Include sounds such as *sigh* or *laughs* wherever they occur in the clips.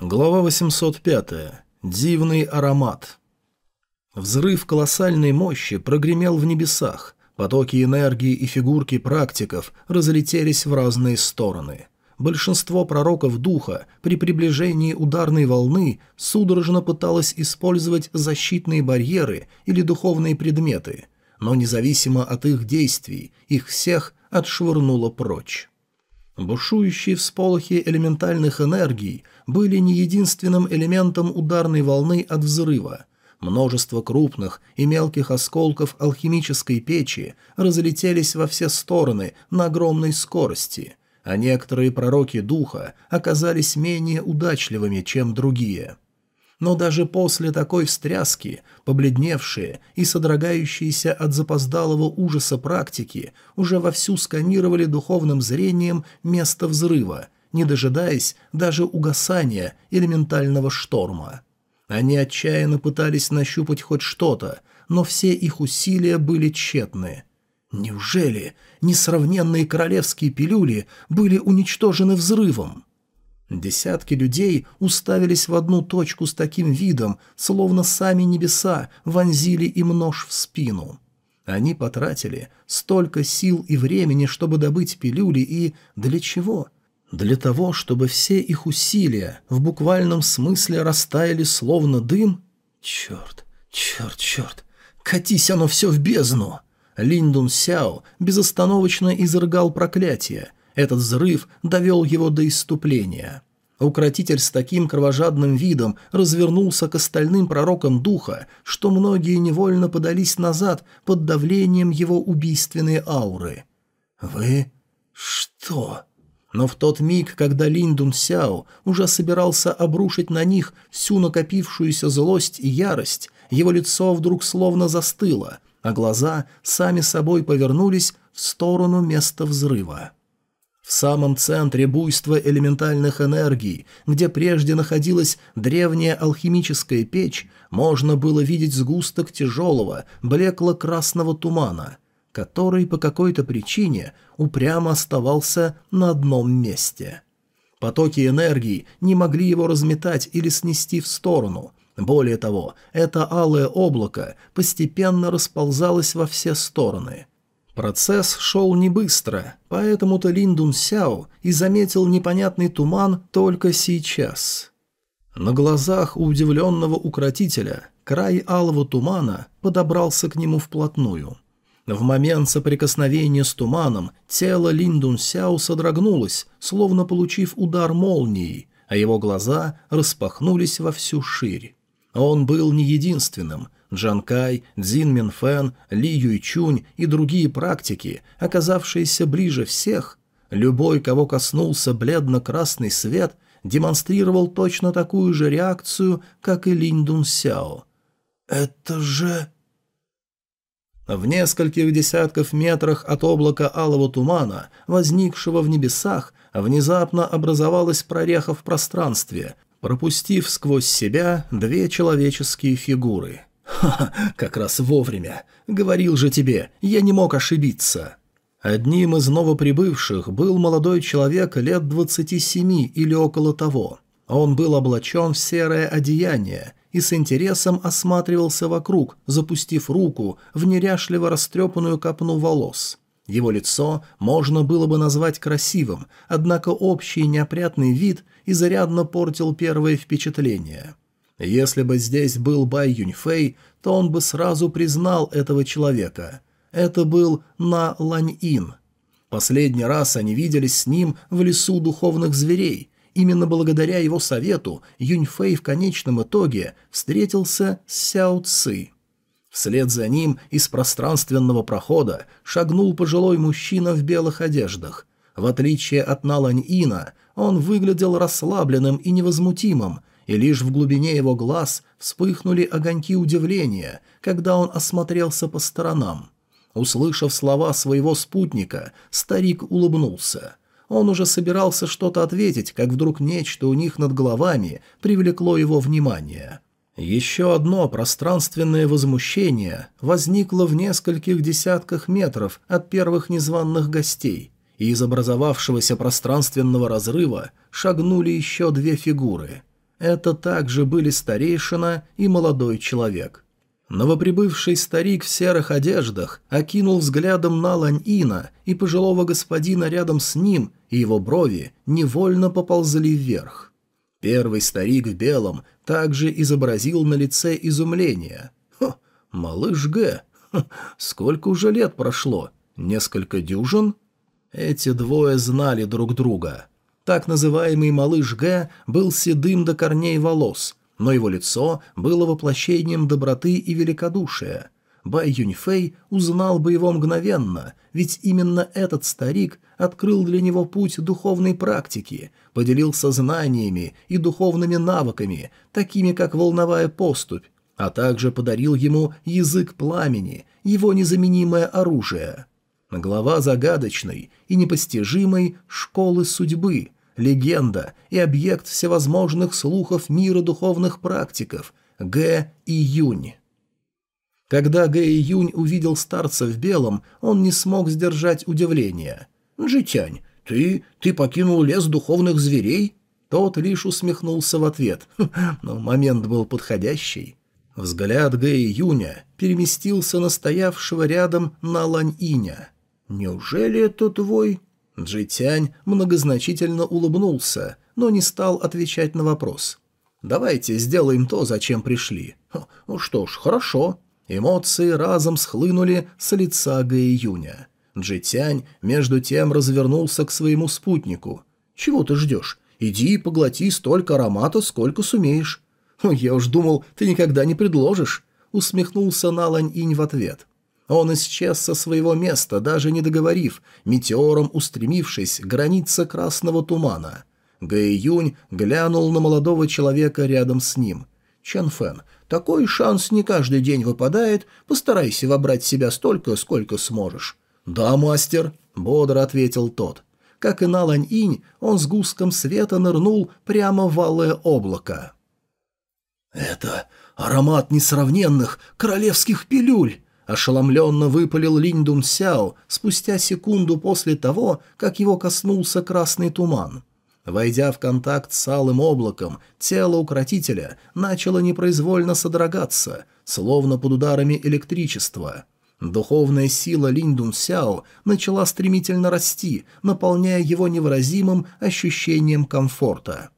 Глава 805. Дивный аромат. Взрыв колоссальной мощи прогремел в небесах. Потоки энергии и фигурки практиков разлетелись в разные стороны. Большинство пророков духа при приближении ударной волны судорожно пыталось использовать защитные барьеры или духовные предметы, но независимо от их действий, их всех отшвырнуло прочь. Бушующие всполохи элементальных энергий были не единственным элементом ударной волны от взрыва. Множество крупных и мелких осколков алхимической печи разлетелись во все стороны на огромной скорости, а некоторые пророки духа оказались менее удачливыми, чем другие – но даже после такой встряски, побледневшие и содрогающиеся от запоздалого ужаса практики уже вовсю сканировали духовным зрением место взрыва, не дожидаясь даже угасания элементального шторма. Они отчаянно пытались нащупать хоть что-то, но все их усилия были тщетны. Неужели несравненные королевские пилюли были уничтожены взрывом? Десятки людей уставились в одну точку с таким видом, словно сами небеса вонзили им нож в спину. Они потратили столько сил и времени, чтобы добыть пилюли, и для чего? Для того, чтобы все их усилия в буквальном смысле растаяли словно дым? Черт, черт, черт, катись оно все в бездну! Линдун Сяо безостановочно изрыгал проклятие – этот взрыв довел его до иступления. Укротитель с таким кровожадным видом развернулся к остальным пророкам духа, что многие невольно подались назад под давлением его убийственной ауры. «Вы... что?» Но в тот миг, когда Линдун Сяо уже собирался обрушить на них всю накопившуюся злость и ярость, его лицо вдруг словно застыло, а глаза сами собой повернулись в сторону места взрыва. В самом центре буйства элементальных энергий, где прежде находилась древняя алхимическая печь, можно было видеть сгусток тяжелого, блекло-красного тумана, который по какой-то причине упрямо оставался на одном месте. Потоки энергии не могли его разметать или снести в сторону. Более того, это алое облако постепенно расползалось во все стороны – Процесс шел не быстро, поэтому-то Линдун Сяо и заметил непонятный туман только сейчас. На глазах у удивленного укротителя край алого тумана подобрался к нему вплотную. В момент соприкосновения с туманом тело Линдун Сяо содрогнулось, словно получив удар молнией, а его глаза распахнулись во всю ширь. Он был не единственным. Джан Кай, Цзин Минфэн, Ли Юйчунь и другие практики, оказавшиеся ближе всех, любой, кого коснулся бледно-красный свет, демонстрировал точно такую же реакцию, как и Линь Дун Сяо. «Это же...» В нескольких десятков метрах от облака алого тумана, возникшего в небесах, внезапно образовалась прореха в пространстве, пропустив сквозь себя две человеческие фигуры. «Ха-ха, *laughs* как раз вовремя. Говорил же тебе, я не мог ошибиться». Одним из новоприбывших был молодой человек лет двадцати семи или около того. Он был облачен в серое одеяние и с интересом осматривался вокруг, запустив руку в неряшливо растрепанную копну волос. Его лицо можно было бы назвать красивым, однако общий неопрятный вид изрядно портил первое впечатление. Если бы здесь был Бай Юньфэй, то он бы сразу признал этого человека. Это был На Лань-Ин. Последний раз они виделись с ним в лесу духовных зверей. Именно благодаря его совету Юньфэй в конечном итоге встретился с Сяо Ци. Вслед за ним из пространственного прохода шагнул пожилой мужчина в белых одеждах. В отличие от Налань-Ина, он выглядел расслабленным и невозмутимым, и лишь в глубине его глаз вспыхнули огоньки удивления, когда он осмотрелся по сторонам. Услышав слова своего спутника, старик улыбнулся. Он уже собирался что-то ответить, как вдруг нечто у них над головами привлекло его внимание – еще одно пространственное возмущение возникло в нескольких десятках метров от первых незваных гостей, и из образовавшегося пространственного разрыва шагнули еще две фигуры. Это также были старейшина и молодой человек. Новоприбывший старик в серых одеждах окинул взглядом на Лань-Ина и пожилого господина рядом с ним, и его брови невольно поползли вверх. Первый старик в белом также изобразил на лице изумление. «Хо, малыш Г, сколько уже лет прошло? Несколько дюжин?» Эти двое знали друг друга. Так называемый малыш Г был седым до корней волос, но его лицо было воплощением доброты и великодушия. Бай Юньфэй узнал бы его мгновенно, ведь именно этот старик открыл для него путь духовной практики, поделился знаниями и духовными навыками, такими как волновая поступь, а также подарил ему язык пламени, его незаменимое оружие. Глава загадочной и непостижимой школы судьбы – легенда и объект всевозможных слухов мира духовных практиков – Г. Июнь. Когда Г. Июнь увидел старца в белом, он не смог сдержать удивления. «Джитянь, ты... ты покинул лес духовных зверей?» Тот лишь усмехнулся в ответ, *laughs* но момент был подходящий. Взгляд Г. Июня переместился на стоявшего рядом на Лань-Иня. «Неужели это твой Джитянь многозначительно улыбнулся, но не стал отвечать на вопрос. «Давайте сделаем то, зачем пришли». «Ну что ж, хорошо». Эмоции разом схлынули с лица Гаиюня. Джитянь между тем развернулся к своему спутнику. «Чего ты ждешь? Иди и поглоти столько аромата, сколько сумеешь». «Я уж думал, ты никогда не предложишь», — усмехнулся Налань-инь в ответ. Он исчез со своего места, даже не договорив, метеором устремившись к границе красного тумана. Гэ Юнь глянул на молодого человека рядом с ним. «Чан Фэн, такой шанс не каждый день выпадает, постарайся вобрать в себя столько, сколько сможешь». «Да, мастер», — бодро ответил тот. Как и на Лань-Инь, он с густком света нырнул прямо в алое облако. «Это аромат несравненных королевских пилюль!» Ошеломленно выпалил Линь Дун Сяо спустя секунду после того, как его коснулся красный туман. Войдя в контакт с алым облаком, тело укротителя начало непроизвольно содрогаться, словно под ударами электричества. Духовная сила Линь Дун Сяо начала стремительно расти, наполняя его невыразимым ощущением комфорта.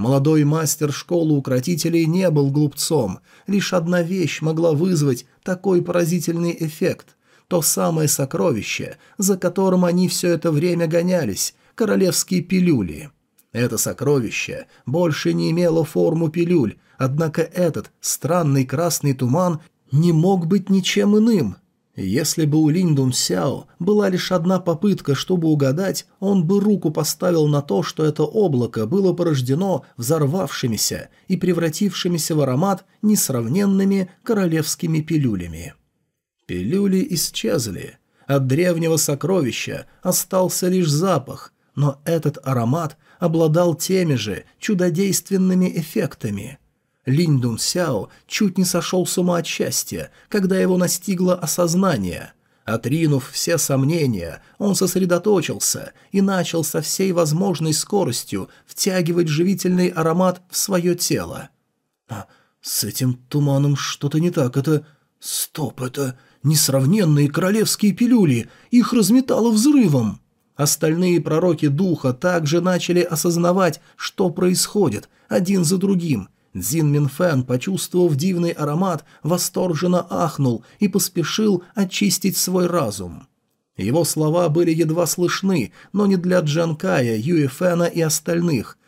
Молодой мастер школы укротителей не был глупцом. Лишь одна вещь могла вызвать такой поразительный эффект. То самое сокровище, за которым они все это время гонялись, королевские пилюли. Это сокровище больше не имело форму пилюль, однако этот странный красный туман не мог быть ничем иным. Если бы у Линдун Сяо была лишь одна попытка, чтобы угадать, он бы руку поставил на то, что это облако было порождено взорвавшимися и превратившимися в аромат несравненными королевскими пилюлями. Пилюли исчезли. От древнего сокровища остался лишь запах, но этот аромат обладал теми же чудодейственными эффектами – Линь Дун Сяо чуть не сошел с ума от счастья, когда его настигло осознание. Отринув все сомнения, он сосредоточился и начал со всей возможной скоростью втягивать живительный аромат в свое тело. А с этим туманом что-то не так, это... Стоп, это несравненные королевские пилюли, их разметало взрывом. Остальные пророки духа также начали осознавать, что происходит, один за другим – Дзин Минфэн, почувствовав дивный аромат, восторженно ахнул и поспешил очистить свой разум. Его слова были едва слышны, но не для Джанкая, Юэфэна и остальных.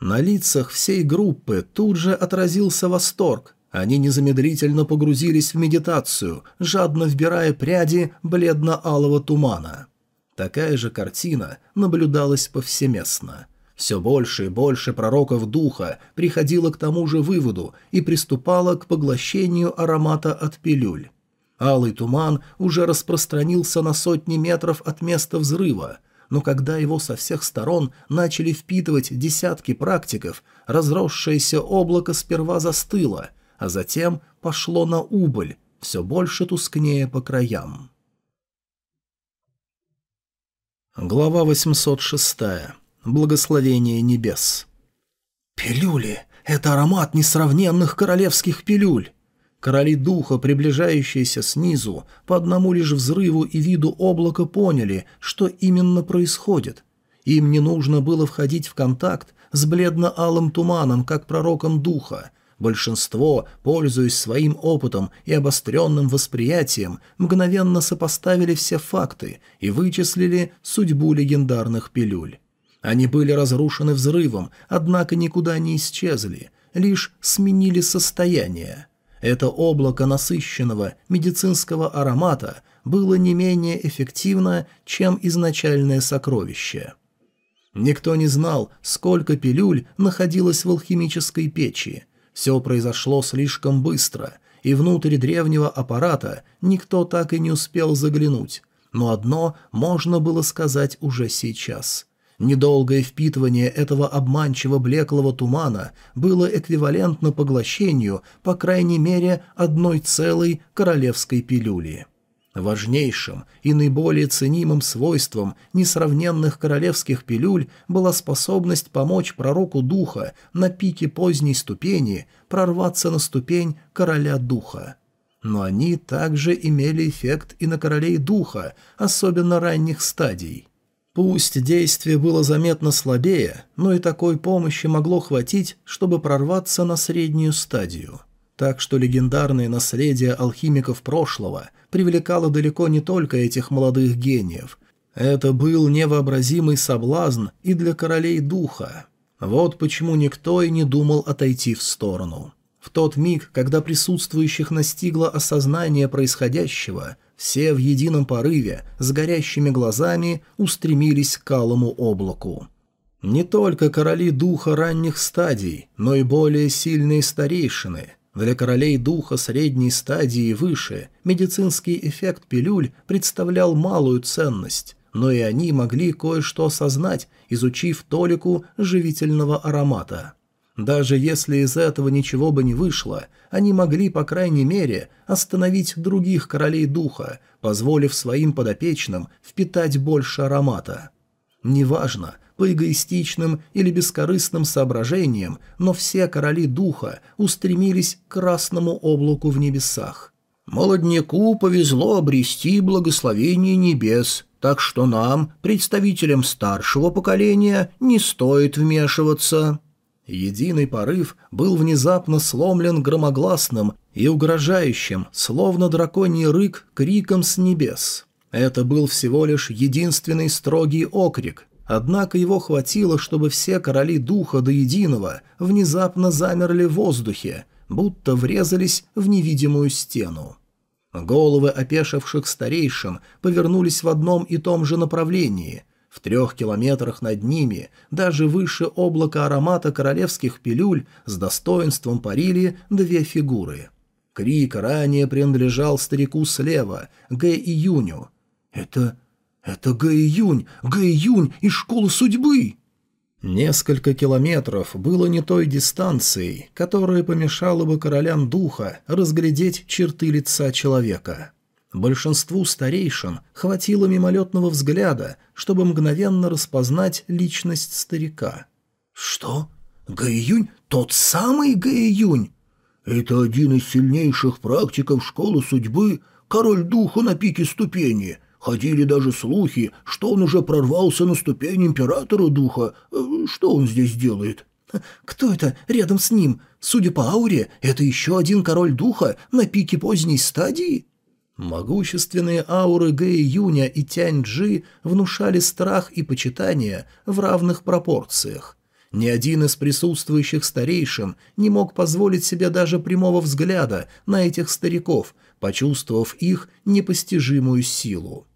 На лицах всей группы тут же отразился восторг. Они незамедлительно погрузились в медитацию, жадно вбирая пряди бледно-алого тумана. Такая же картина наблюдалась повсеместно – все больше и больше пророков духа приходило к тому же выводу и приступало к поглощению аромата от пилюль. Алый туман уже распространился на сотни метров от места взрыва, но когда его со всех сторон начали впитывать десятки практиков, разросшееся облако сперва застыло, а затем пошло на убыль, все больше тускнее по краям. Глава 806 Благословение небес. «Пилюли! Это аромат несравненных королевских пилюль!» Короли духа, приближающиеся снизу, по одному лишь взрыву и виду облака поняли, что именно происходит. Им не нужно было входить в контакт с бледно-алым туманом, как пророком духа. Большинство, пользуясь своим опытом и обостренным восприятием, мгновенно сопоставили все факты и вычислили судьбу легендарных пилюль. Они были разрушены взрывом, однако никуда не исчезли, лишь сменили состояние. Это облако насыщенного медицинского аромата было не менее эффективно, чем изначальное сокровище. Никто не знал, сколько пилюль находилось в алхимической печи. Все произошло слишком быстро, и внутрь древнего аппарата никто так и не успел заглянуть. Но одно можно было сказать уже сейчас. Недолгое впитывание этого обманчиво блеклого тумана было эквивалентно поглощению, по крайней мере, одной целой королевской пилюли. Важнейшим и наиболее ценимым свойством несравненных королевских пилюль была способность помочь пророку духа на пике поздней ступени прорваться на ступень короля духа. Но они также имели эффект и на королей духа, особенно ранних стадий. Пусть действие было заметно слабее, но и такой помощи могло хватить, чтобы прорваться на среднюю стадию. Так что легендарное наследие алхимиков прошлого привлекало далеко не только этих молодых гениев. Это был невообразимый соблазн и для королей духа. Вот почему никто и не думал отойти в сторону. В тот миг, когда присутствующих настигло осознание происходящего – все в едином порыве, с горящими глазами, устремились к алому облаку. Не только короли духа ранних стадий, но и более сильные старейшины. Для королей духа средней стадии и выше медицинский эффект пилюль представлял малую ценность, но и они могли кое-что осознать, изучив толику живительного аромата. Даже если из этого ничего бы не вышло, они могли, по крайней мере, остановить других королей духа, позволив своим подопечным впитать больше аромата. Неважно, по эгоистичным или бескорыстным соображениям, но все короли духа устремились к красному облаку в небесах. «Молодняку повезло обрести благословение небес», так что нам, представителям старшего поколения, не стоит вмешиваться». Единый порыв был внезапно сломлен громогласным и угрожающим, словно драконий рык, криком с небес. Это был всего лишь единственный строгий окрик, однако его хватило, чтобы все короли духа до единого внезапно замерли в воздухе, будто врезались в невидимую стену. Головы опешивших старейшин повернулись в одном и том же направлении, в трех километрах над ними, даже выше облака аромата королевских пилюль, с достоинством парили две фигуры. Крик ранее принадлежал старику слева, Гэ Июню. «Это... это Гэ Июнь! Гэ Июнь из школы судьбы!» Несколько километров было не той дистанцией, которая помешала бы королям духа разглядеть черты лица человека. Большинству старейшин хватило мимолетного взгляда, чтобы мгновенно распознать личность старика. «Что? Гаиюнь? Тот самый Гаиюнь?» «Это один из сильнейших практиков школы судьбы, король духа на пике ступени. Ходили даже слухи, что он уже прорвался на ступень императора духа. Э, что он здесь делает?» «Кто это рядом с ним? Судя по ауре, это еще один король духа на пике поздней стадии?» Могущественные ауры Гэ Юня и Тянь Джи внушали страх и почитание в равных пропорциях. Ни один из присутствующих старейшин не мог позволить себе даже прямого взгляда на этих стариков, почувствовав их непостижимую силу.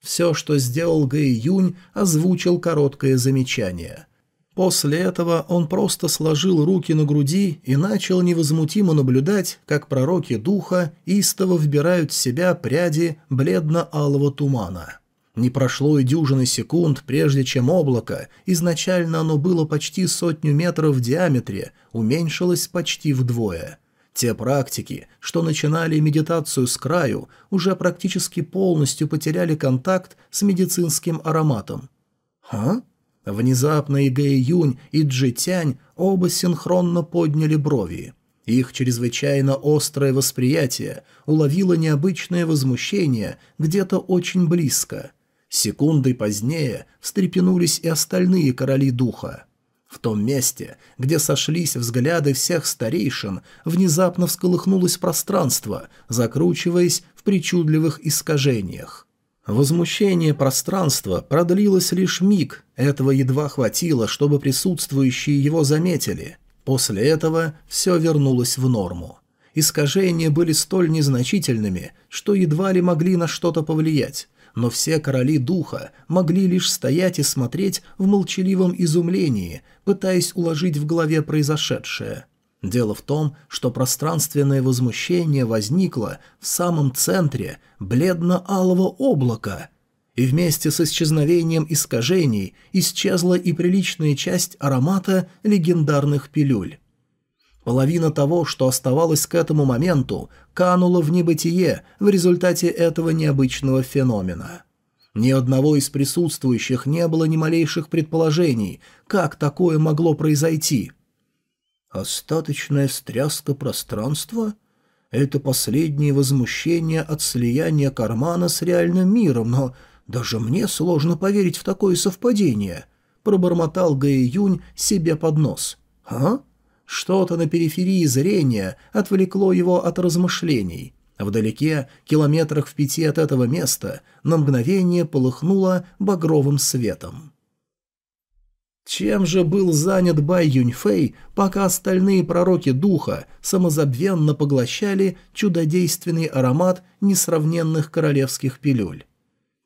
Все, что сделал Гэ Юнь, озвучил короткое замечание – После этого он просто сложил руки на груди и начал невозмутимо наблюдать, как пророки духа истово вбирают в себя пряди бледно-алого тумана. Не прошло и дюжины секунд, прежде чем облако, изначально оно было почти сотню метров в диаметре, уменьшилось почти вдвое. Те практики, что начинали медитацию с краю, уже практически полностью потеряли контакт с медицинским ароматом. «А?» Внезапно и Гэ Юнь, и Джи Тянь оба синхронно подняли брови. Их чрезвычайно острое восприятие уловило необычное возмущение где-то очень близко. Секундой позднее встрепенулись и остальные короли духа. В том месте, где сошлись взгляды всех старейшин, внезапно всколыхнулось пространство, закручиваясь в причудливых искажениях. Возмущение пространства продлилось лишь миг, этого едва хватило, чтобы присутствующие его заметили. После этого все вернулось в норму. Искажения были столь незначительными, что едва ли могли на что-то повлиять, но все короли духа могли лишь стоять и смотреть в молчаливом изумлении, пытаясь уложить в голове произошедшее. Дело в том, что пространственное возмущение возникло в самом центре бледно-алого облака, и вместе с исчезновением искажений исчезла и приличная часть аромата легендарных пилюль. Половина того, что оставалось к этому моменту, канула в небытие в результате этого необычного феномена. Ни одного из присутствующих не было ни малейших предположений, как такое могло произойти. Остаточная встряска пространства — это последнее возмущение от слияния кармана с реальным миром, но даже мне сложно поверить в такое совпадение, — пробормотал Гаи себе под нос. «А?» Что-то на периферии зрения отвлекло его от размышлений. Вдалеке, километрах в пяти от этого места, на мгновение полыхнуло багровым светом. Чем же был занят Бай Юньфэй, пока остальные пророки духа самозабвенно поглощали чудодейственный аромат несравненных королевских пилюль?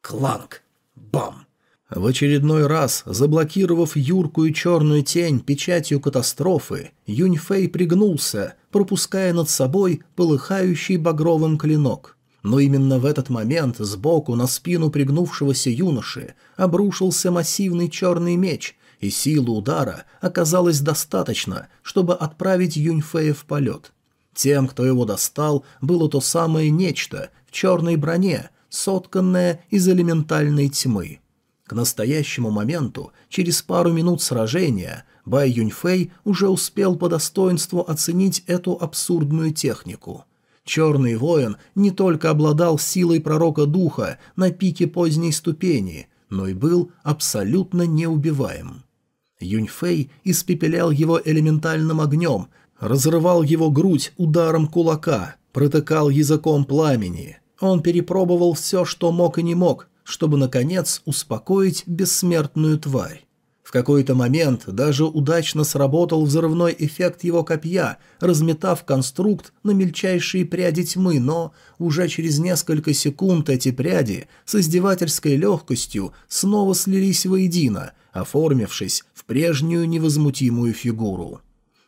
Кланг! Бам! В очередной раз, заблокировав юркую черную тень печатью катастрофы, Юньфэй пригнулся, пропуская над собой полыхающий багровым клинок. Но именно в этот момент сбоку на спину пригнувшегося юноши обрушился массивный черный меч, и силы удара оказалось достаточно, чтобы отправить Юньфэя в полет. Тем, кто его достал, было то самое нечто в черной броне, сотканное из элементальной тьмы. К настоящему моменту, через пару минут сражения, Бай Юньфэй уже успел по достоинству оценить эту абсурдную технику. Черный воин не только обладал силой пророка духа на пике поздней ступени, но и был абсолютно неубиваем. Юньфэй испепелял его элементальным огнем, разрывал его грудь ударом кулака, протыкал языком пламени. Он перепробовал все, что мог и не мог, чтобы, наконец, успокоить бессмертную тварь. В какой-то момент даже удачно сработал взрывной эффект его копья, разметав конструкт на мельчайшие пряди тьмы, но уже через несколько секунд эти пряди с издевательской легкостью снова слились воедино, оформившись прежнюю невозмутимую фигуру.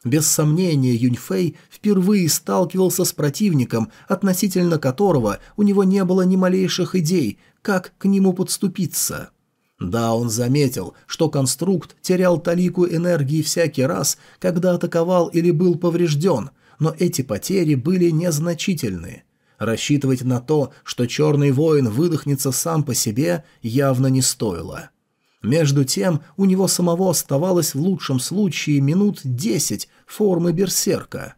Без сомнения, Юньфэй впервые сталкивался с противником, относительно которого у него не было ни малейших идей, как к нему подступиться. Да, он заметил, что конструкт терял талику энергии всякий раз, когда атаковал или был поврежден, но эти потери были незначительны. Рассчитывать на то, что черный воин выдохнется сам по себе, явно не стоило. Между тем, у него самого оставалось в лучшем случае минут десять формы берсерка.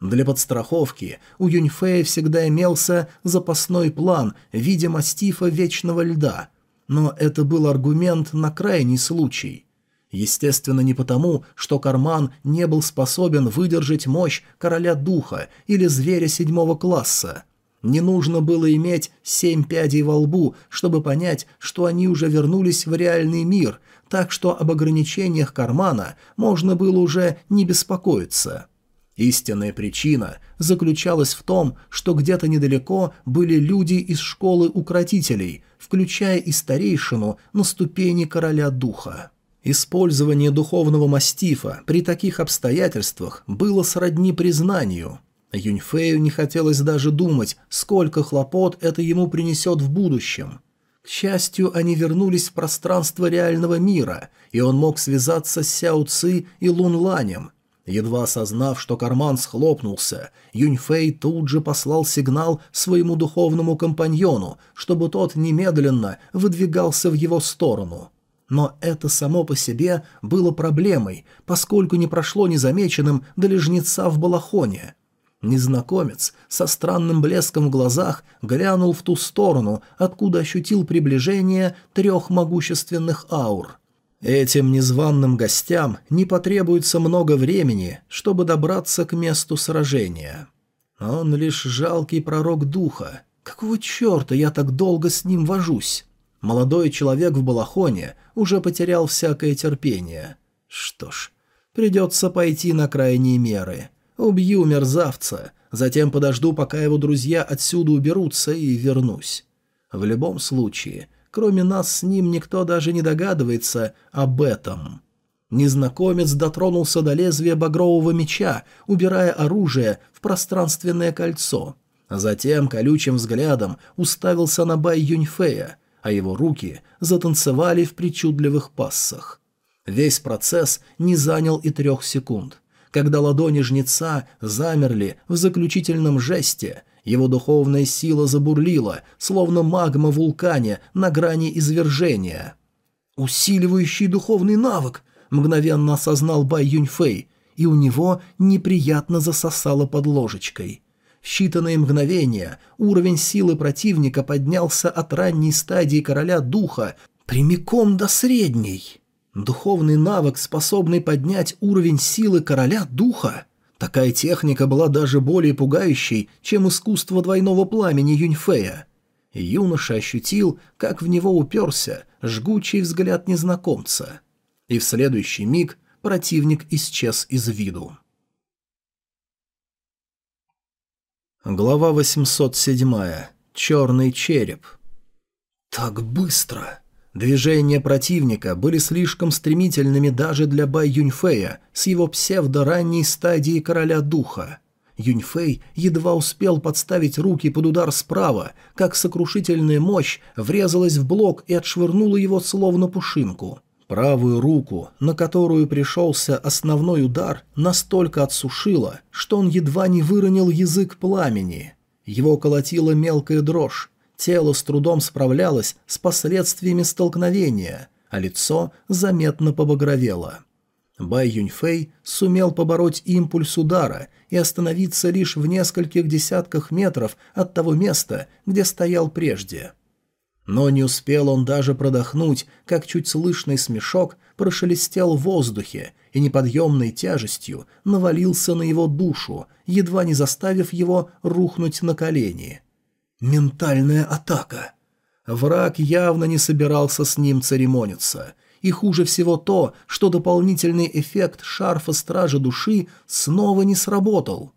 Для подстраховки у Юньфея всегда имелся запасной план в виде мастифа Вечного Льда, но это был аргумент на крайний случай. Естественно, не потому, что карман не был способен выдержать мощь Короля Духа или Зверя седьмого класса – не нужно было иметь семь пядей во лбу, чтобы понять, что они уже вернулись в реальный мир, так что об ограничениях кармана можно было уже не беспокоиться. Истинная причина заключалась в том, что где-то недалеко были люди из школы укротителей, включая и старейшину на ступени короля духа. Использование духовного мастифа при таких обстоятельствах было сродни признанию – Юньфею не хотелось даже думать, сколько хлопот это ему принесет в будущем. К счастью, они вернулись в пространство реального мира, и он мог связаться с Сяо Ци и Лун Ланем. Едва осознав, что карман схлопнулся, Юньфэй тут же послал сигнал своему духовному компаньону, чтобы тот немедленно выдвигался в его сторону. Но это само по себе было проблемой, поскольку не прошло незамеченным для жнеца в балахоне. Незнакомец со странным блеском в глазах глянул в ту сторону, откуда ощутил приближение трех могущественных аур. Этим незваным гостям не потребуется много времени, чтобы добраться к месту сражения. Он лишь жалкий пророк духа. Какого черта я так долго с ним вожусь? Молодой человек в балахоне уже потерял всякое терпение. Что ж, придется пойти на крайние меры. Убью мерзавца, затем подожду, пока его друзья отсюда уберутся, и вернусь. В любом случае, кроме нас с ним никто даже не догадывается об этом. Незнакомец дотронулся до лезвия багрового меча, убирая оружие в пространственное кольцо. Затем колючим взглядом уставился на Бай Юньфея, а его руки затанцевали в причудливых пассах. Весь процесс не занял и трех секунд. Когда ладони жнеца замерли в заключительном жесте, его духовная сила забурлила, словно магма в вулкане на грани извержения. «Усиливающий духовный навык!» мгновенно осознал Бай Юньфэй, и у него неприятно засосало под ложечкой. В считанные мгновения уровень силы противника поднялся от ранней стадии короля духа прямиком до средней. Духовный навык, способный поднять уровень силы короля духа? Такая техника была даже более пугающей, чем искусство двойного пламени Юньфея. Юноша ощутил, как в него уперся жгучий взгляд незнакомца и в следующий миг противник исчез из виду. Глава 807. Черный череп. Так быстро! Движения противника были слишком стремительными даже для Бай Юньфея с его псевдоранней стадии короля духа. Юньфэй едва успел подставить руки под удар справа, как сокрушительная мощь врезалась в блок и отшвырнула его словно пушинку. Правую руку, на которую пришелся основной удар, настолько отсушило, что он едва не выронил язык пламени. Его колотила мелкая дрожь, тело с трудом справлялось с последствиями столкновения, а лицо заметно побагровело. Бай Юньфэй сумел побороть импульс удара и остановиться лишь в нескольких десятках метров от того места, где стоял прежде – но не успел он даже продохнуть, как чуть слышный смешок прошелестел в воздухе и неподъемной тяжестью навалился на его душу, едва не заставив его рухнуть на колени. Ментальная атака. Враг явно не собирался с ним церемониться. И хуже всего то, что дополнительный эффект шарфа Стража Души снова не сработал.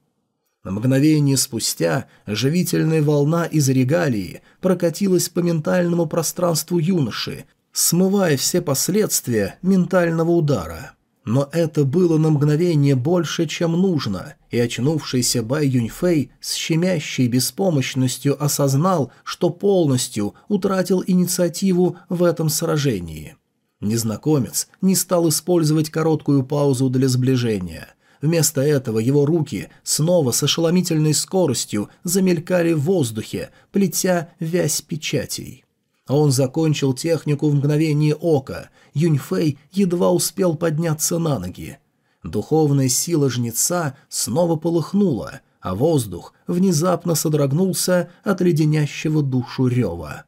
На мгновение спустя живительная волна из регалии прокатилась по ментальному пространству юноши, смывая все последствия ментального удара. Но это было на мгновение больше, чем нужно, и очнувшийся Бай Юньфэй с щемящей беспомощностью осознал, что полностью утратил инициативу в этом сражении. Незнакомец не стал использовать короткую паузу для сближения – Вместо этого его руки снова с ошеломительной скоростью замелькали в воздухе, плетя вязь печатей. Он закончил технику в мгновение ока. Юньфэй едва успел подняться на ноги. Духовная сила жнеца снова полыхнула, а воздух внезапно содрогнулся от леденящего душу рева.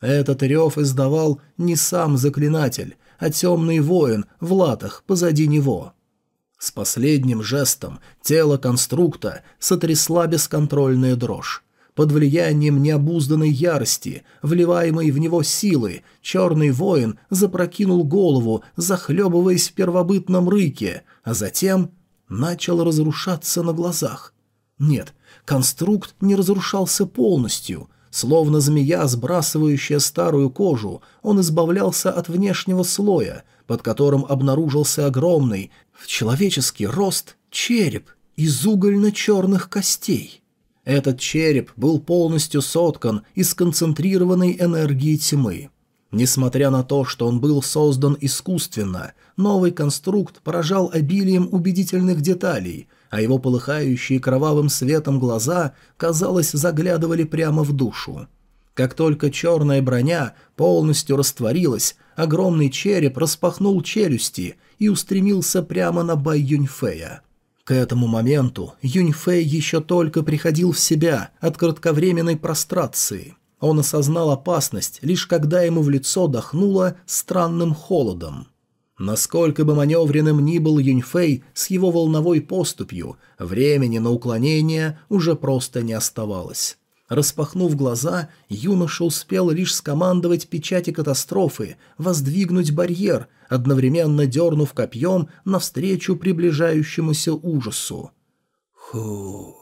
Этот рев издавал не сам заклинатель, а темный воин в латах позади него. С последним жестом тело конструкта сотрясла бесконтрольная дрожь. Под влиянием необузданной ярости, вливаемой в него силы, черный воин запрокинул голову, захлебываясь в первобытном рыке, а затем начал разрушаться на глазах. Нет, конструкт не разрушался полностью. Словно змея, сбрасывающая старую кожу, он избавлялся от внешнего слоя, под которым обнаружился огромный, в человеческий рост, череп из угольно-черных костей. Этот череп был полностью соткан из концентрированной энергии тьмы. Несмотря на то, что он был создан искусственно, новый конструкт поражал обилием убедительных деталей, а его полыхающие кровавым светом глаза, казалось, заглядывали прямо в душу. Как только черная броня полностью растворилась, огромный череп распахнул челюсти и устремился прямо на Бай Юньфея. К этому моменту Юньфэй еще только приходил в себя от кратковременной прострации. Он осознал опасность, лишь когда ему в лицо дохнуло странным холодом. Насколько бы маневренным ни был Юньфэй с его волновой поступью, времени на уклонение уже просто не оставалось. Распахнув глаза, юноша успел лишь скомандовать печати катастрофы, воздвигнуть барьер, одновременно дернув копьем навстречу приближающемуся ужасу. Ху.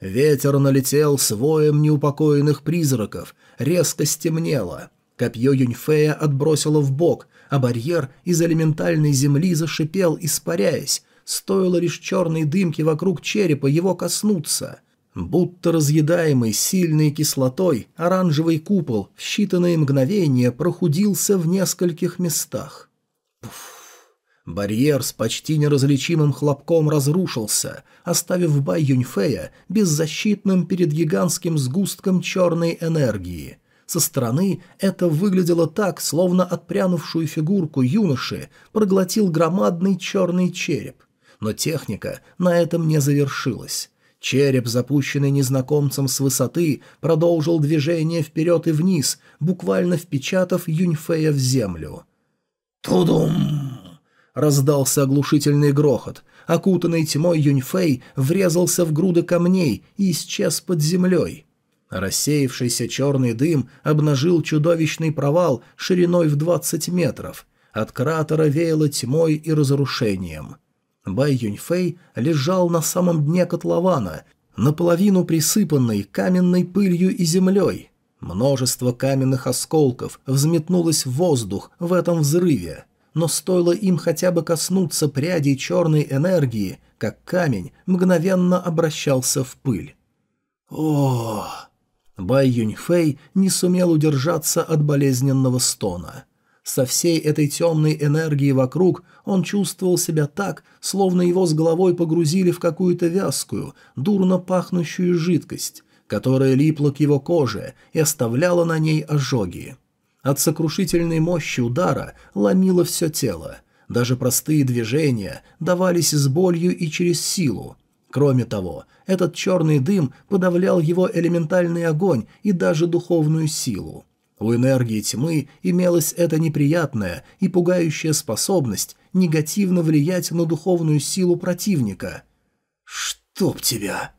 Ветер налетел с воем неупокоенных призраков, резко стемнело. Копье Юньфея отбросило в бок, а барьер из элементальной земли зашипел, испаряясь. Стоило лишь черной дымки вокруг черепа его коснуться — Будто разъедаемый сильной кислотой, оранжевый купол в считанные мгновения прохудился в нескольких местах. Барьер с почти неразличимым хлопком разрушился, оставив Бай Юньфея беззащитным перед гигантским сгустком черной энергии. Со стороны это выглядело так, словно отпрянувшую фигурку юноши проглотил громадный черный череп. Но техника на этом не завершилась. Череп, запущенный незнакомцем с высоты, продолжил движение вперед и вниз, буквально впечатав Юньфея в землю. «Тудум!» Раздался оглушительный грохот. Окутанный тьмой Юньфей врезался в груды камней и исчез под землей. Рассеявшийся черный дым обнажил чудовищный провал шириной в двадцать метров. От кратера веяло тьмой и разрушением. Бай Юньфэй лежал на самом дне котлована, наполовину присыпанный каменной пылью и землей. Множество каменных осколков взметнулось в воздух в этом взрыве, но стоило им хотя бы коснуться прядей черной энергии, как камень мгновенно обращался в пыль. О! Бай Юньфэй не сумел удержаться от болезненного стона. Со всей этой темной энергией вокруг он чувствовал себя так, словно его с головой погрузили в какую-то вязкую, дурно пахнущую жидкость, которая липла к его коже и оставляла на ней ожоги. От сокрушительной мощи удара ломило все тело. Даже простые движения давались с болью и через силу. Кроме того, этот черный дым подавлял его элементальный огонь и даже духовную силу. У энергии тьмы имелась эта неприятная и пугающая способность негативно влиять на духовную силу противника. «Чтоб тебя!»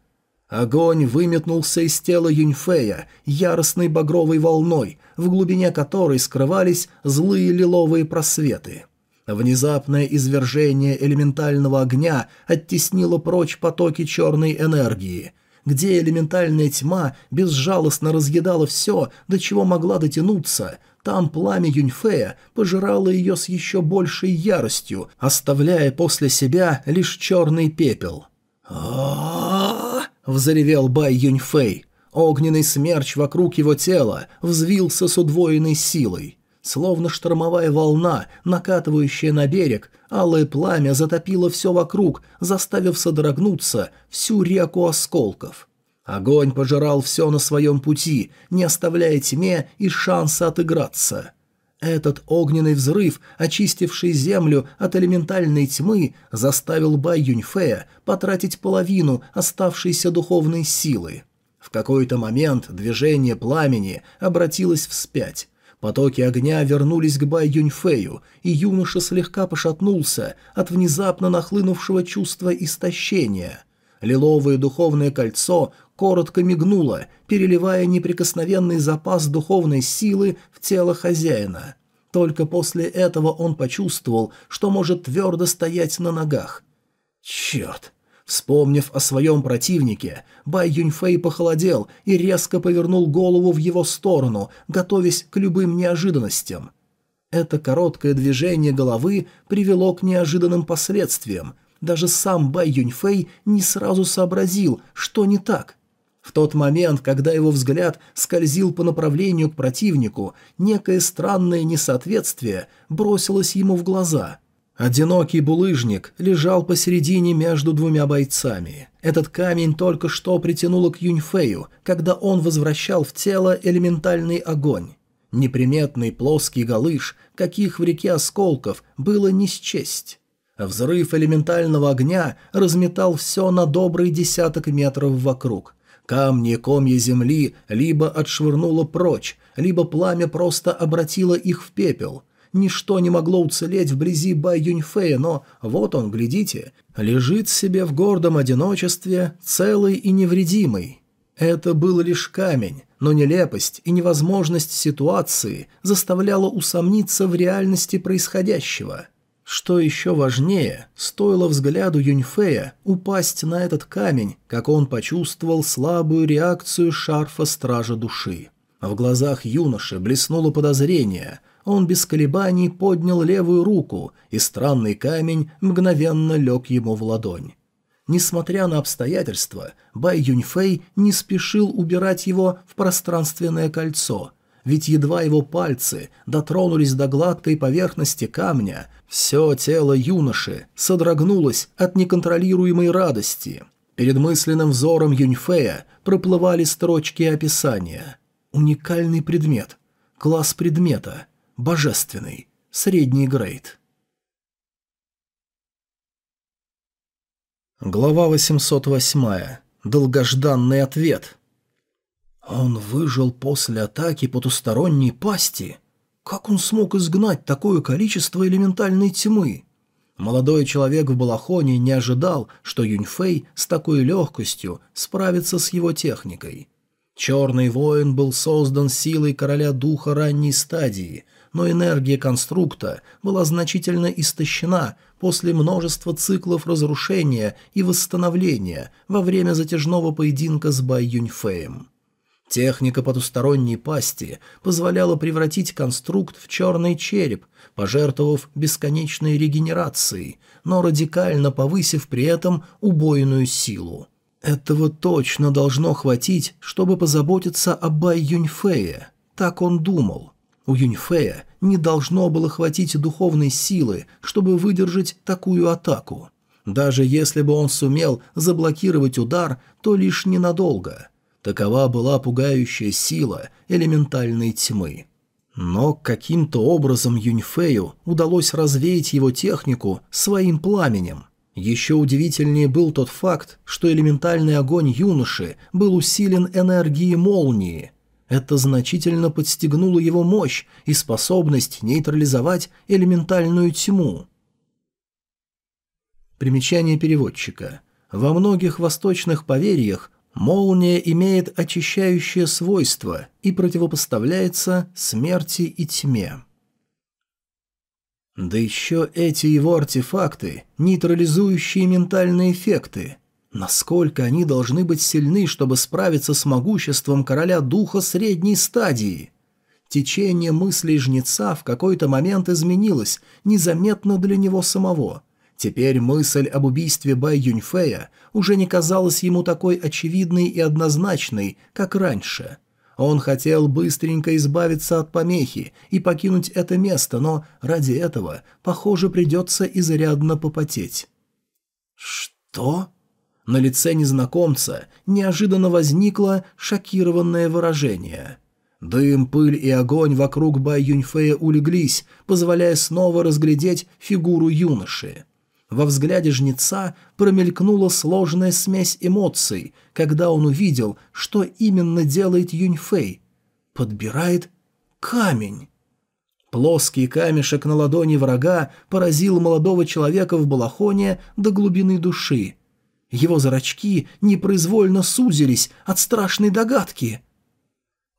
Огонь выметнулся из тела Юньфея яростной багровой волной, в глубине которой скрывались злые лиловые просветы. Внезапное извержение элементального огня оттеснило прочь потоки черной энергии – где элементальная тьма безжалостно разъедала все, до чего могла дотянуться, там пламя Юньфея пожирало ее с еще большей яростью, оставляя после себя лишь черный пепел. а взревел Бай Юньфэй. Огненный смерч вокруг его тела взвился с удвоенной силой. Словно штормовая волна, накатывающая на берег, алое пламя затопило все вокруг, заставив содрогнуться всю реку осколков. Огонь пожирал все на своем пути, не оставляя тьме и шанса отыграться. Этот огненный взрыв, очистивший землю от элементальной тьмы, заставил Бай Юньфея потратить половину оставшейся духовной силы. В какой-то момент движение пламени обратилось вспять. Потоки огня вернулись к Бай Юньфею, и юноша слегка пошатнулся от внезапно нахлынувшего чувства истощения. Лиловое духовное кольцо коротко мигнуло, переливая неприкосновенный запас духовной силы в тело хозяина. Только после этого он почувствовал, что может твердо стоять на ногах. «Черт! Вспомнив о своем противнике, Бай Юньфэй похолодел и резко повернул голову в его сторону, готовясь к любым неожиданностям. Это короткое движение головы привело к неожиданным последствиям. Даже сам Бай Юньфэй не сразу сообразил, что не так. В тот момент, когда его взгляд скользил по направлению к противнику, некое странное несоответствие бросилось ему в глаза – Одинокий булыжник лежал посередине между двумя бойцами. Этот камень только что притянуло к Юньфею, когда он возвращал в тело элементальный огонь. Неприметный плоский галыш, каких в реке осколков, было не счесть. Взрыв элементального огня разметал все на добрый десяток метров вокруг. Камни комья земли либо отшвырнуло прочь, либо пламя просто обратило их в пепел – Ничто не могло уцелеть вблизи Бай Юньфея, но вот он, глядите, лежит себе в гордом одиночестве, целый и невредимый. Это был лишь камень, но нелепость и невозможность ситуации заставляла усомниться в реальности происходящего. Что еще важнее, стоило взгляду Юньфея упасть на этот камень, как он почувствовал слабую реакцию шарфа Стража Души. В глазах юноши блеснуло подозрение – он без колебаний поднял левую руку, и странный камень мгновенно лег ему в ладонь. Несмотря на обстоятельства, Бай Юньфэй не спешил убирать его в пространственное кольцо, ведь едва его пальцы дотронулись до гладкой поверхности камня, все тело юноши содрогнулось от неконтролируемой радости. Перед мысленным взором Юньфэя проплывали строчки описания. Уникальный предмет. Класс предмета – Божественный. Средний грейд. Глава 808. Долгожданный ответ. Он выжил после атаки потусторонней пасти. Как он смог изгнать такое количество элементальной тьмы? Молодой человек в балахоне не ожидал, что Юньфэй с такой легкостью справится с его техникой. Черный воин был создан силой короля духа ранней стадии, но энергия конструкта была значительно истощена после множества циклов разрушения и восстановления во время затяжного поединка с Бай Юньфеем. Техника потусторонней пасти позволяла превратить конструкт в черный череп, пожертвовав бесконечной регенерацией, но радикально повысив при этом убойную силу. Этого точно должно хватить, чтобы позаботиться о Бай Юньфее. Так он думал. У Юньфея не должно было хватить духовной силы, чтобы выдержать такую атаку. Даже если бы он сумел заблокировать удар, то лишь ненадолго. Такова была пугающая сила элементальной тьмы. Но каким-то образом Юньфею удалось развеять его технику своим пламенем. Еще удивительнее был тот факт, что элементальный огонь юноши был усилен энергией молнии, это значительно подстегнуло его мощь и способность нейтрализовать элементальную тьму. Примечание переводчика. Во многих восточных поверьях молния имеет очищающее свойство и противопоставляется смерти и тьме. Да еще эти его артефакты, нейтрализующие ментальные эффекты – Насколько они должны быть сильны, чтобы справиться с могуществом короля духа средней стадии? Течение мыслей жнеца в какой-то момент изменилось, незаметно для него самого. Теперь мысль об убийстве Бай Юньфея уже не казалась ему такой очевидной и однозначной, как раньше. Он хотел быстренько избавиться от помехи и покинуть это место, но ради этого, похоже, придется изрядно попотеть. «Что?» На лице незнакомца неожиданно возникло шокированное выражение. Дым, пыль и огонь вокруг Бай Юньфея улеглись, позволяя снова разглядеть фигуру юноши. Во взгляде жнеца промелькнула сложная смесь эмоций, когда он увидел, что именно делает Юньфэй. Подбирает камень. Плоский камешек на ладони врага поразил молодого человека в балахоне до глубины души – его зрачки непроизвольно сузились от страшной догадки.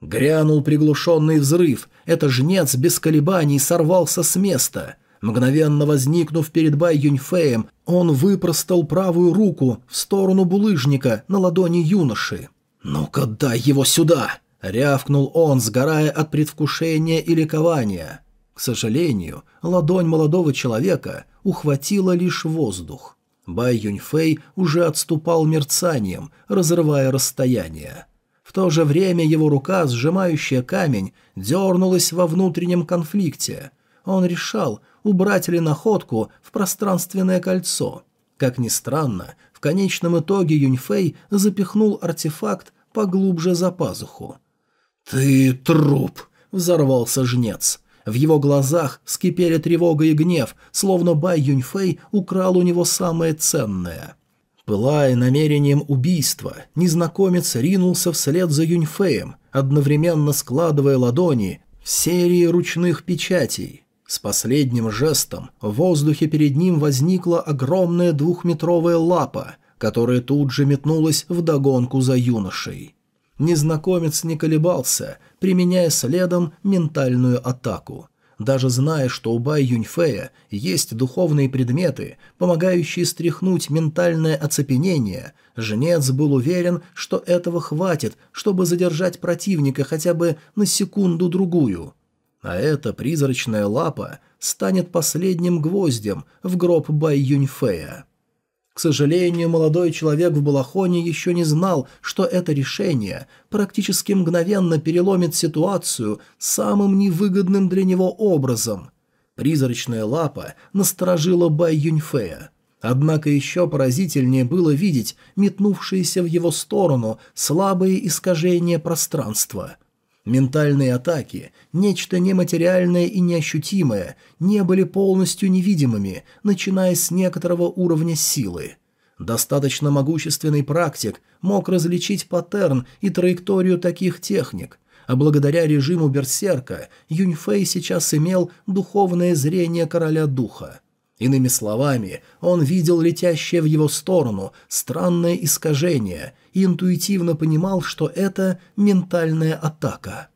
Грянул приглушенный взрыв. Это жнец без колебаний сорвался с места. Мгновенно возникнув перед Бай Юньфеем, он выпростал правую руку в сторону булыжника на ладони юноши. «Ну-ка дай его сюда!» — рявкнул он, сгорая от предвкушения и ликования. К сожалению, ладонь молодого человека ухватила лишь воздух. Бай Юньфэй уже отступал мерцанием, разрывая расстояние. В то же время его рука, сжимающая камень, дернулась во внутреннем конфликте. Он решал, убрать ли находку в пространственное кольцо. Как ни странно, в конечном итоге Юньфэй запихнул артефакт поглубже за пазуху. «Ты труп!» — взорвался жнец. В его глазах вскипели тревога и гнев, словно Бай Юньфэй украл у него самое ценное. Пылая намерением убийства, незнакомец ринулся вслед за Юньфэем, одновременно складывая ладони в серии ручных печатей. С последним жестом в воздухе перед ним возникла огромная двухметровая лапа, которая тут же метнулась в догонку за юношей. Незнакомец не колебался, применяя следом ментальную атаку. Даже зная, что у Бай Юньфея есть духовные предметы, помогающие стряхнуть ментальное оцепенение, жнец был уверен, что этого хватит, чтобы задержать противника хотя бы на секунду-другую. А эта призрачная лапа станет последним гвоздем в гроб Бай Юньфея. К сожалению, молодой человек в балахоне еще не знал, что это решение практически мгновенно переломит ситуацию самым невыгодным для него образом. Призрачная лапа насторожила Бай Юньфея. Однако еще поразительнее было видеть метнувшиеся в его сторону слабые искажения пространства – Ментальные атаки, нечто нематериальное и неощутимое, не были полностью невидимыми, начиная с некоторого уровня силы. Достаточно могущественный практик мог различить паттерн и траекторию таких техник, а благодаря режиму берсерка Юньфэй сейчас имел духовное зрение короля духа. Иными словами, он видел летящее в его сторону странное искажение и интуитивно понимал, что это ментальная атака.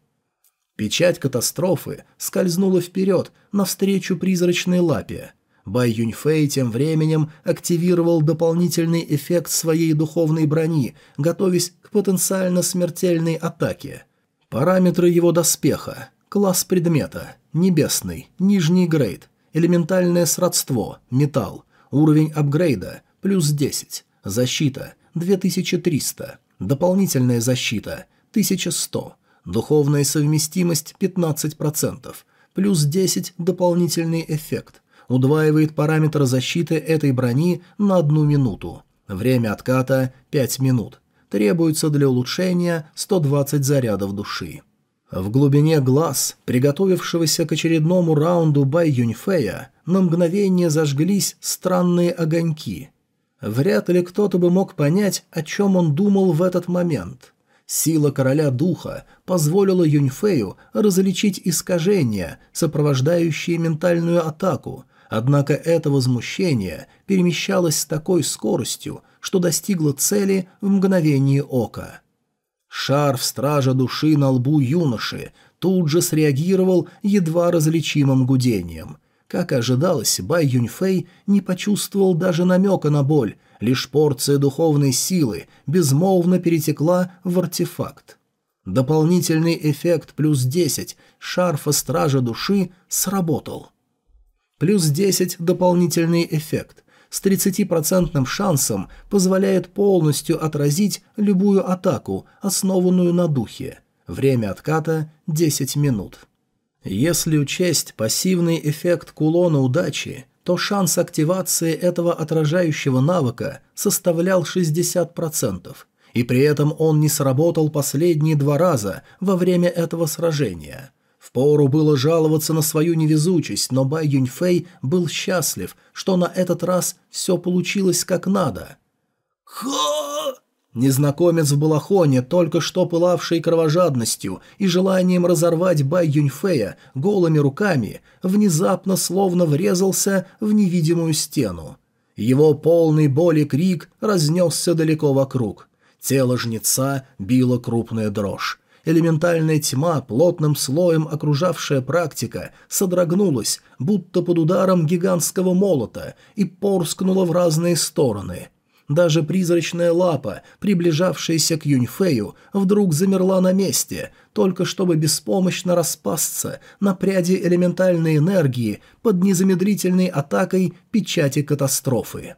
Печать катастрофы скользнула вперед, навстречу призрачной лапе. Бай Юньфэй тем временем активировал дополнительный эффект своей духовной брони, готовясь к потенциально смертельной атаке. Параметры его доспеха. Класс предмета. Небесный. Нижний грейд. Элементальное сродство, металл, уровень апгрейда, плюс 10, защита, 2300, дополнительная защита, 1100, духовная совместимость 15%, плюс 10 дополнительный эффект, удваивает параметр защиты этой брони на одну минуту, время отката 5 минут, требуется для улучшения 120 зарядов души. В глубине глаз, приготовившегося к очередному раунду Бай Юньфея, на мгновение зажглись странные огоньки. Вряд ли кто-то бы мог понять, о чем он думал в этот момент. Сила короля духа позволила Юньфею различить искажения, сопровождающие ментальную атаку, однако это возмущение перемещалось с такой скоростью, что достигло цели в мгновение ока. Шар в страже души на лбу юноши тут же среагировал едва различимым гудением. Как и ожидалось, Бай Юньфэй не почувствовал даже намека на боль, лишь порция духовной силы безмолвно перетекла в артефакт. Дополнительный эффект плюс 10 шарфа стража души сработал. Плюс 10 дополнительный эффект с 30% шансом позволяет полностью отразить любую атаку, основанную на духе. Время отката – 10 минут. Если учесть пассивный эффект кулона удачи, то шанс активации этого отражающего навыка составлял 60%, и при этом он не сработал последние два раза во время этого сражения – Впору было жаловаться на свою невезучесть, но Бай Юньфэй был счастлив, что на этот раз все получилось как надо. «Ха!» Незнакомец в балахоне, только что пылавший кровожадностью и желанием разорвать Бай Юньфэя голыми руками, внезапно словно врезался в невидимую стену. Его полный боли крик разнесся далеко вокруг. Тело жнеца било крупная дрожь. Элементальная тьма, плотным слоем окружавшая практика, содрогнулась, будто под ударом гигантского молота, и порскнула в разные стороны. Даже призрачная лапа, приближавшаяся к Юньфею, вдруг замерла на месте, только чтобы беспомощно распасться на пряди элементальной энергии под незамедлительной атакой печати катастрофы.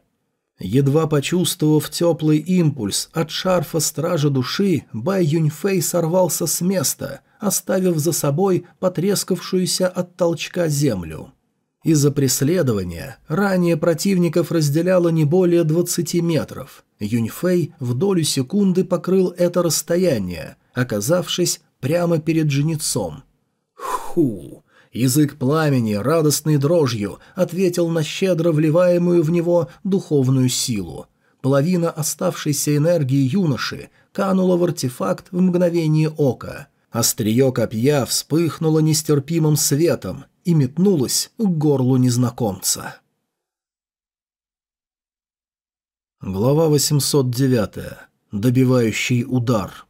Едва почувствовав теплый импульс от шарфа стража души, Бай Юньфэй сорвался с места, оставив за собой потрескавшуюся от толчка землю. Из-за преследования ранее противников разделяло не более 20 метров. Юньфэй в долю секунды покрыл это расстояние, оказавшись прямо перед жнецом. Ху! Язык пламени, радостной дрожью, ответил на щедро вливаемую в него духовную силу. Половина оставшейся энергии юноши канула в артефакт в мгновение ока. Острие копья вспыхнуло нестерпимым светом и метнулось к горлу незнакомца. Глава 809. Добивающий удар.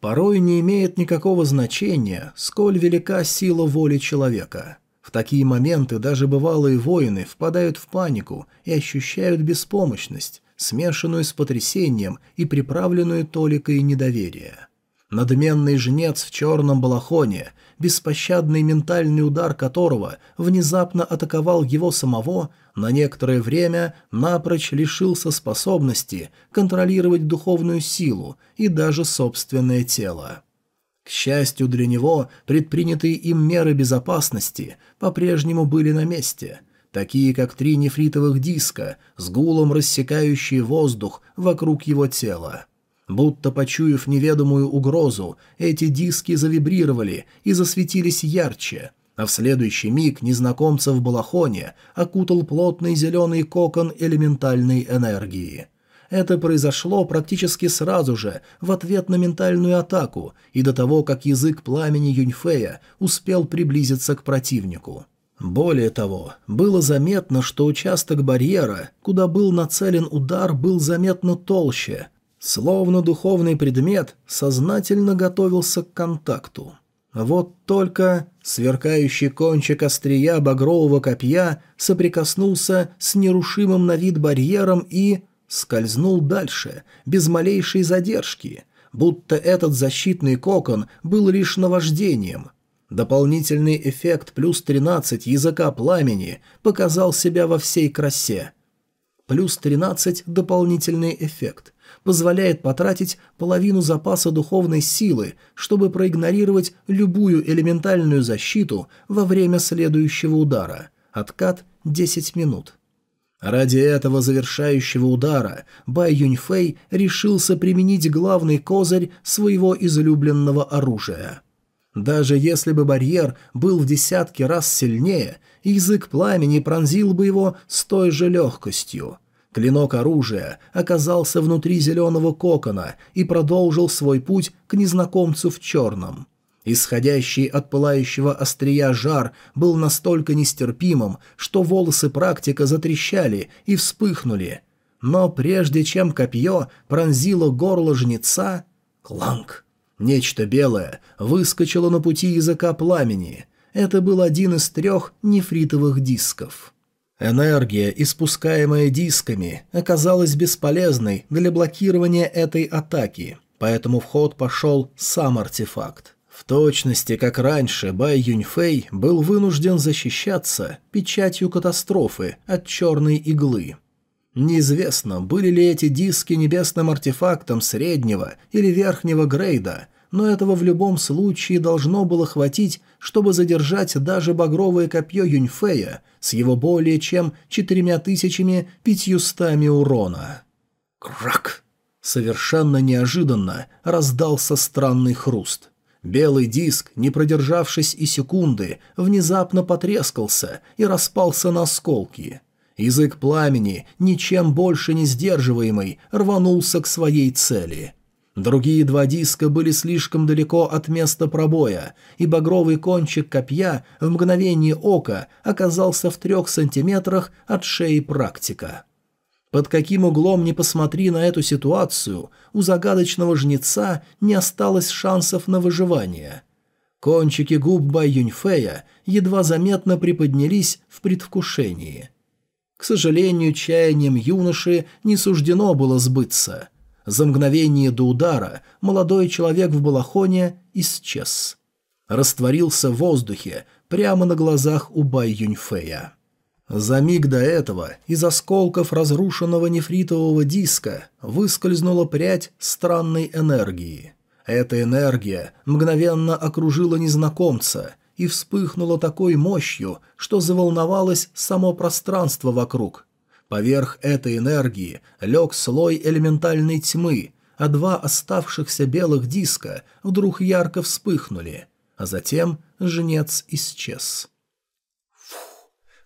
Порой не имеет никакого значения, сколь велика сила воли человека. В такие моменты даже бывалые воины впадают в панику и ощущают беспомощность, смешанную с потрясением и приправленную толикой недоверия. Надменный жнец в черном балахоне, беспощадный ментальный удар которого внезапно атаковал его самого, на некоторое время напрочь лишился способности контролировать духовную силу и даже собственное тело. К счастью для него, предпринятые им меры безопасности по-прежнему были на месте, такие как три нефритовых диска с гулом рассекающие воздух вокруг его тела. Будто почуяв неведомую угрозу, эти диски завибрировали и засветились ярче, а в следующий миг незнакомца в балахоне окутал плотный зеленый кокон элементальной энергии. Это произошло практически сразу же, в ответ на ментальную атаку, и до того, как язык пламени Юньфея успел приблизиться к противнику. Более того, было заметно, что участок барьера, куда был нацелен удар, был заметно толще, словно духовный предмет сознательно готовился к контакту. Вот только сверкающий кончик острия багрового копья соприкоснулся с нерушимым на вид барьером и скользнул дальше, без малейшей задержки, будто этот защитный кокон был лишь наваждением. Дополнительный эффект плюс 13 языка пламени показал себя во всей красе. Плюс 13 дополнительный эффект – позволяет потратить половину запаса духовной силы, чтобы проигнорировать любую элементальную защиту во время следующего удара. Откат 10 минут. Ради этого завершающего удара Бай Юньфэй решился применить главный козырь своего излюбленного оружия. Даже если бы барьер был в десятки раз сильнее, язык пламени пронзил бы его с той же легкостью – Клинок оружия оказался внутри зеленого кокона и продолжил свой путь к незнакомцу в черном. Исходящий от пылающего острия жар был настолько нестерпимым, что волосы практика затрещали и вспыхнули. Но прежде чем копье пронзило горло жнеца... Кланк! Нечто белое выскочило на пути языка пламени. Это был один из трех нефритовых дисков. Энергия, испускаемая дисками, оказалась бесполезной для блокирования этой атаки, поэтому в ход пошел сам артефакт. В точности, как раньше, Бай Юньфэй был вынужден защищаться печатью катастрофы от черной иглы. Неизвестно, были ли эти диски небесным артефактом среднего или верхнего грейда – но этого в любом случае должно было хватить, чтобы задержать даже багровое копье Юньфея с его более чем четырьмя тысячами пятьюстами урона. Крак! Совершенно неожиданно раздался странный хруст. Белый диск, не продержавшись и секунды, внезапно потрескался и распался на осколки. Язык пламени, ничем больше не сдерживаемый, рванулся к своей цели — Другие два диска были слишком далеко от места пробоя, и багровый кончик копья в мгновение ока оказался в трех сантиметрах от шеи практика. Под каким углом ни посмотри на эту ситуацию, у загадочного жнеца не осталось шансов на выживание. Кончики губ Бай Юньфея едва заметно приподнялись в предвкушении. К сожалению, чаянием юноши не суждено было сбыться – за мгновение до удара молодой человек в балахоне исчез. Растворился в воздухе прямо на глазах у Бай Юньфея. За миг до этого из осколков разрушенного нефритового диска выскользнула прядь странной энергии. Эта энергия мгновенно окружила незнакомца, и вспыхнуло такой мощью, что заволновалось само пространство вокруг. Поверх этой энергии лег слой элементальной тьмы, а два оставшихся белых диска вдруг ярко вспыхнули, а затем жнец исчез.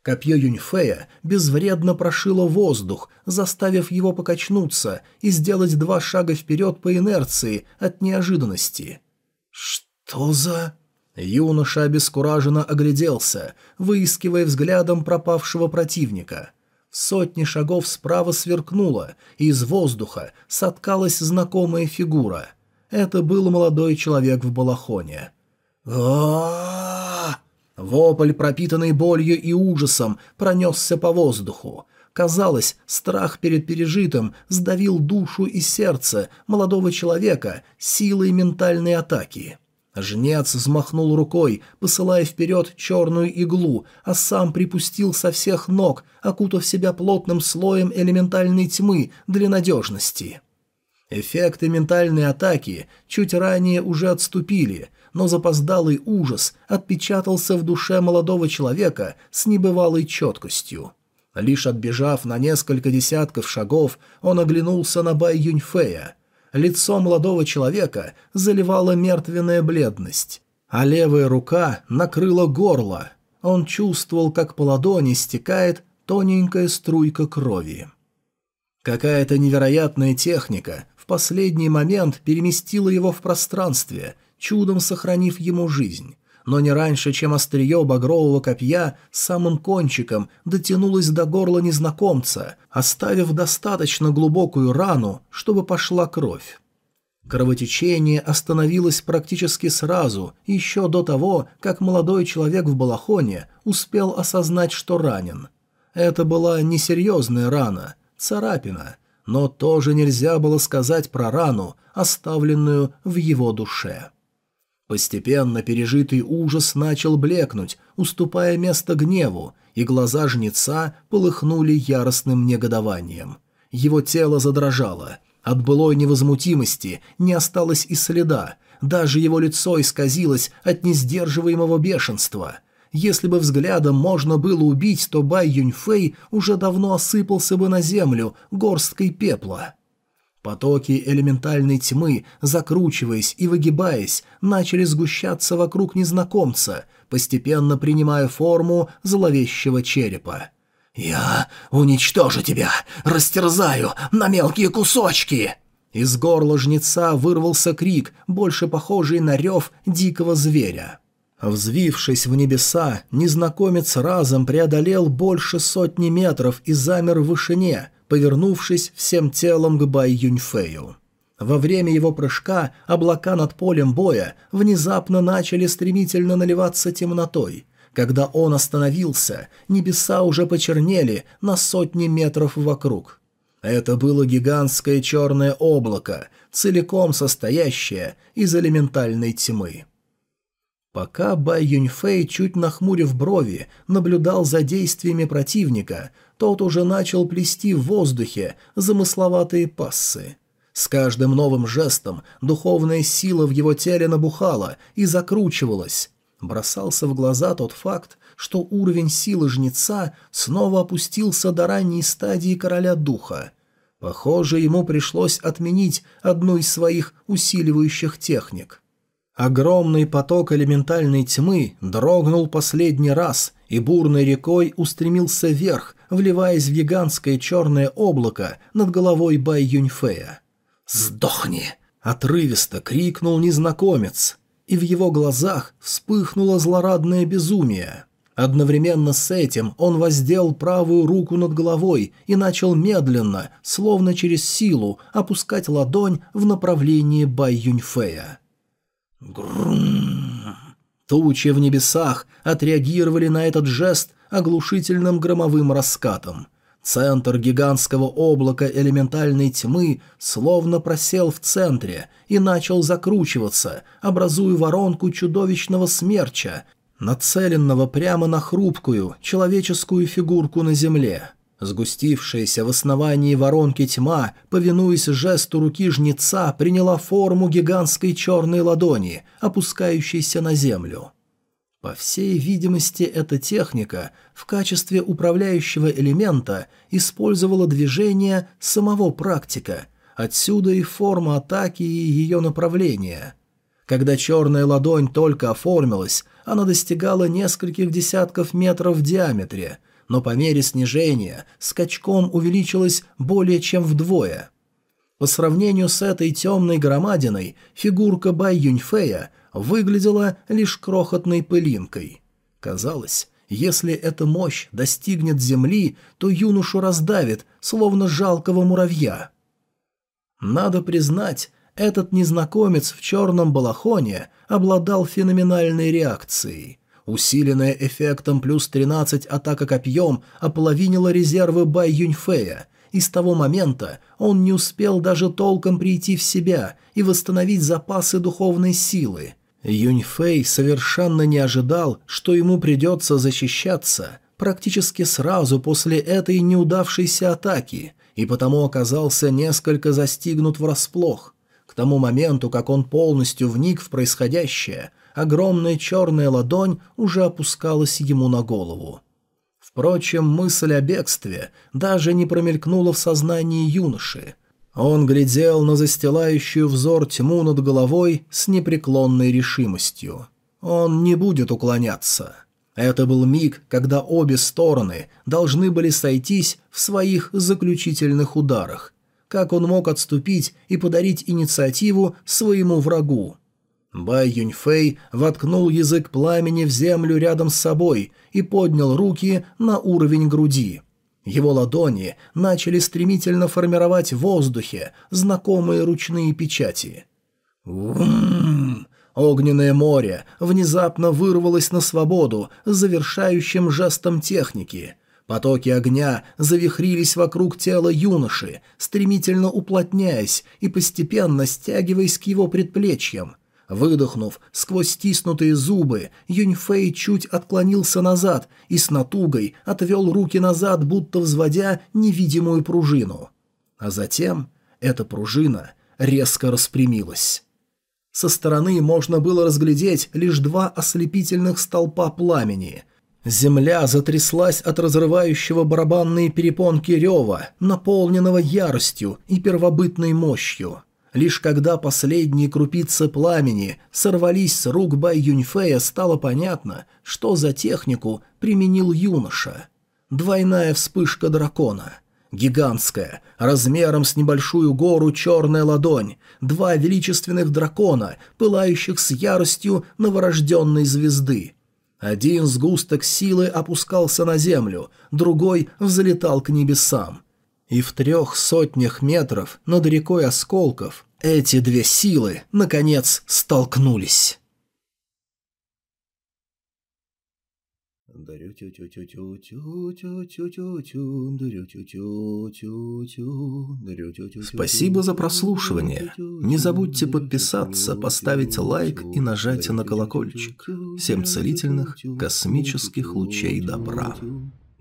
Копье Юньфея безвредно прошило воздух, заставив его покачнуться и сделать два шага вперед по инерции от неожиданности. «Что за...» Юноша обескураженно огляделся, выискивая взглядом пропавшего противника. Сотни шагов справа сверкнуло, и из воздуха соткалась знакомая фигура. Это был молодой человек в балахоне. Вопль, пропитанный болью и ужасом, пронесся по воздуху. Казалось, страх перед пережитым сдавил душу и сердце молодого человека силой ментальной атаки. Жнец взмахнул рукой, посылая вперед черную иглу, а сам припустил со всех ног, окутав себя плотным слоем элементальной тьмы для надежности. Эффекты ментальной атаки чуть ранее уже отступили, но запоздалый ужас отпечатался в душе молодого человека с небывалой четкостью. Лишь отбежав на несколько десятков шагов, он оглянулся на Бай Юньфея – лицо молодого человека заливала мертвенная бледность, а левая рука накрыла горло. Он чувствовал, как по ладони стекает тоненькая струйка крови. Какая-то невероятная техника в последний момент переместила его в пространстве, чудом сохранив ему жизнь но не раньше, чем острие багрового копья самым кончиком дотянулось до горла незнакомца, оставив достаточно глубокую рану, чтобы пошла кровь. Кровотечение остановилось практически сразу, еще до того, как молодой человек в балахоне успел осознать, что ранен. Это была несерьезная рана, царапина, но тоже нельзя было сказать про рану, оставленную в его душе. Постепенно пережитый ужас начал блекнуть, уступая место гневу, и глаза жнеца полыхнули яростным негодованием. Его тело задрожало. От былой невозмутимости не осталось и следа, даже его лицо исказилось от несдерживаемого бешенства. Если бы взглядом можно было убить, то Бай Юньфэй уже давно осыпался бы на землю горсткой пепла. Потоки элементальной тьмы, закручиваясь и выгибаясь, начали сгущаться вокруг незнакомца, постепенно принимая форму зловещего черепа. «Я уничтожу тебя! Растерзаю на мелкие кусочки!» Из горла жнеца вырвался крик, больше похожий на рев дикого зверя. Взвившись в небеса, незнакомец разом преодолел больше сотни метров и замер в вышине, повернувшись всем телом к Бай Юньфею. Во время его прыжка облака над полем боя внезапно начали стремительно наливаться темнотой. Когда он остановился, небеса уже почернели на сотни метров вокруг. Это было гигантское черное облако, целиком состоящее из элементальной тьмы. Пока Бай Юньфэй, чуть нахмурив брови, наблюдал за действиями противника, тот уже начал плести в воздухе замысловатые пассы. С каждым новым жестом духовная сила в его теле набухала и закручивалась. Бросался в глаза тот факт, что уровень силы жнеца снова опустился до ранней стадии короля духа. Похоже, ему пришлось отменить одну из своих усиливающих техник. Огромный поток элементальной тьмы дрогнул последний раз и бурной рекой устремился вверх, вливаясь в гигантское черное облако над головой Бай Юньфея. «Сдохни!» — отрывисто крикнул незнакомец, и в его глазах вспыхнуло злорадное безумие. Одновременно с этим он воздел правую руку над головой и начал медленно, словно через силу, опускать ладонь в направлении Бай Юньфея. Грум. Тучи в небесах отреагировали на этот жест оглушительным громовым раскатом. Центр гигантского облака элементальной тьмы словно просел в центре и начал закручиваться, образуя воронку чудовищного смерча, нацеленного прямо на хрупкую человеческую фигурку на земле. Сгустившаяся в основании воронки тьма, повинуясь жесту руки жнеца, приняла форму гигантской черной ладони, опускающейся на землю. По всей видимости, эта техника в качестве управляющего элемента использовала движение самого практика, отсюда и форма атаки и ее направление. Когда черная ладонь только оформилась, она достигала нескольких десятков метров в диаметре, но по мере снижения скачком увеличилась более чем вдвое. По сравнению с этой темной громадиной, фигурка Бай Юньфея – выглядела лишь крохотной пылинкой. Казалось, если эта мощь достигнет земли, то юношу раздавит, словно жалкого муравья. Надо признать, этот незнакомец в черном балахоне обладал феноменальной реакцией. Усиленная эффектом плюс 13 атака копьем ополовинила резервы Бай Юньфея, и с того момента он не успел даже толком прийти в себя и восстановить запасы духовной силы – Юньфэй совершенно не ожидал, что ему придется защищаться практически сразу после этой неудавшейся атаки, и потому оказался несколько застигнут врасплох. К тому моменту, как он полностью вник в происходящее, огромная черная ладонь уже опускалась ему на голову. Впрочем, мысль о бегстве даже не промелькнула в сознании юноши – он глядел на застилающую взор тьму над головой с непреклонной решимостью. Он не будет уклоняться. Это был миг, когда обе стороны должны были сойтись в своих заключительных ударах. Как он мог отступить и подарить инициативу своему врагу? Бай Юньфэй воткнул язык пламени в землю рядом с собой и поднял руки на уровень груди. Его ладони начали стремительно формировать в воздухе знакомые ручные печати. Вум! Огненное море внезапно вырвалось на свободу завершающим жестом техники. Потоки огня завихрились вокруг тела юноши, стремительно уплотняясь и постепенно стягиваясь к его предплечьям – Выдохнув сквозь стиснутые зубы, Юньфэй чуть отклонился назад и с натугой отвел руки назад, будто взводя невидимую пружину. А затем эта пружина резко распрямилась. Со стороны можно было разглядеть лишь два ослепительных столпа пламени. Земля затряслась от разрывающего барабанные перепонки рева, наполненного яростью и первобытной мощью. Лишь когда последние крупицы пламени сорвались с рук Бай Юньфея, стало понятно, что за технику применил юноша. Двойная вспышка дракона. Гигантская, размером с небольшую гору черная ладонь, два величественных дракона, пылающих с яростью новорожденной звезды. Один сгусток силы опускался на землю, другой взлетал к небесам и в трех сотнях метров над рекой осколков эти две силы, наконец, столкнулись. Спасибо за прослушивание. Не забудьте подписаться, поставить лайк и нажать на колокольчик. Всем целительных космических лучей добра.